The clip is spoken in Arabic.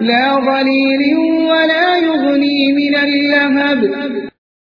لا ظليل ولا يغني من اللهب.